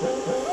Música